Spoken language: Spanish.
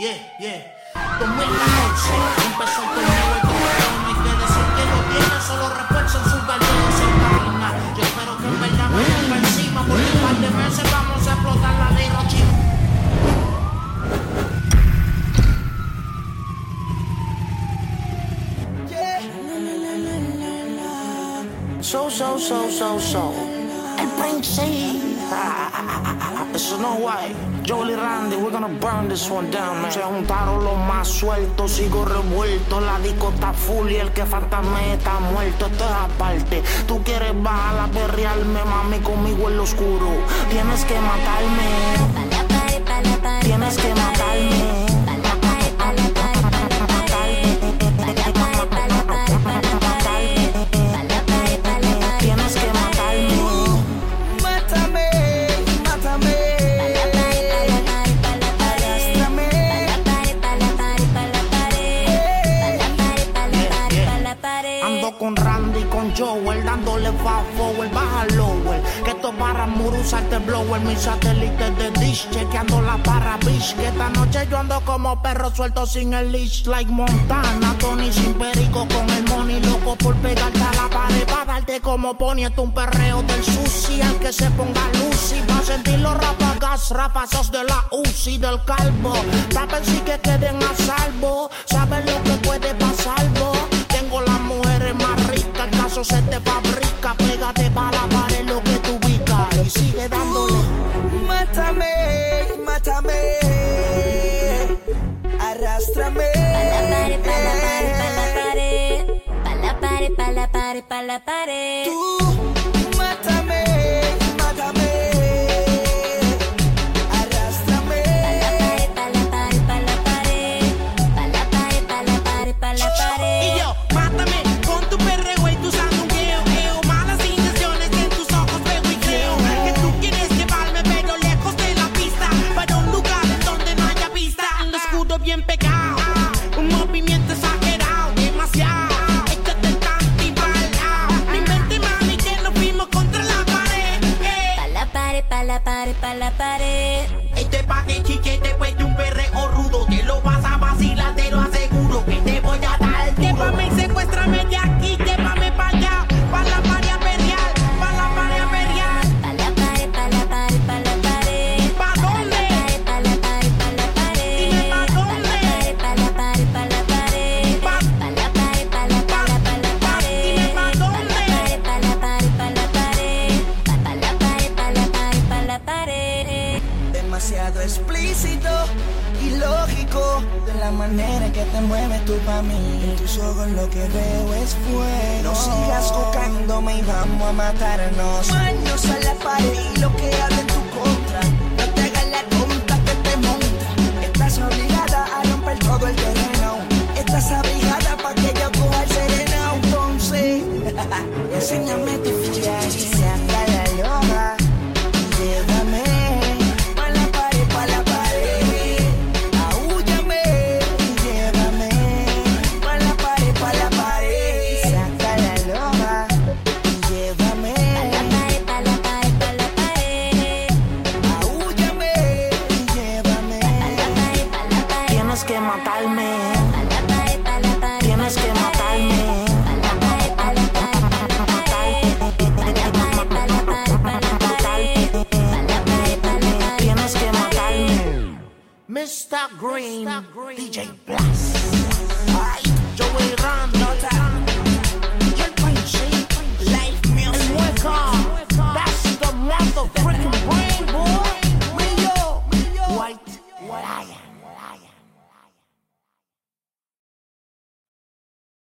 Yeah, yeah. 2014, empezó el torneo el torneo. No hay que decir que lo tiene, solo refuerzan sus galletas en cabina. Yo espero que en verdad para encima, porque un par de meses vamos a explotar la de Hiroshima. So, so, so, so, so. El Prince. Is no way. Jolie Randy, we're gonna burn this one down. Se juntaron los más sueltos, sigo revuelto. La disco full y el que fantasme está muerto. Esto es aparte. Tú quieres bajar a perrearme, mami, conmigo en lo oscuro. Tienes que matarme. Joel, dándole fast forward, baja lower. Que estos barras murusarte blower, mis satélites de dish, chequeando la barra bitch. Que esta noche yo ando como perro suelto sin el leash, like Montana. Tony sin perico con el money, loco por pegarte a la pared, pa' darte como pony. Esto un perreo del sushi, al que se ponga Lucy, va a sentir los rapagas, rapazos de la UCI, del calvo. Saben si que queden a salvo, Mátame, mátame. Arrástrame. Pa' la pared, pa' la pared, pa' la pared. Eh. Pa' la pared, pa' la pared, pa' la pared. Tú. Bien pegado, un movimiento exagerado, demasiado. Échate y bailao. Mi mente mami que nos fuimos contra la pared. eh. Este pa' de chiche después de un perreo Demasiado explícito y lógico de la manera que te mueves tú pa' mí. En tus ojos lo que veo es fuego. No sigas buscándome y vamos a matarnos. Años a la pared y lo que habla en tu contra. No te hagas la tonta que te monta. Estás obligada a romper todo el terreno. Estás abrigada pa' que yo coja el sereno. Entonces, enséñame tu ficha matarme Tienes que matarme. Tienes que matarme. Mr. Green DJ Blast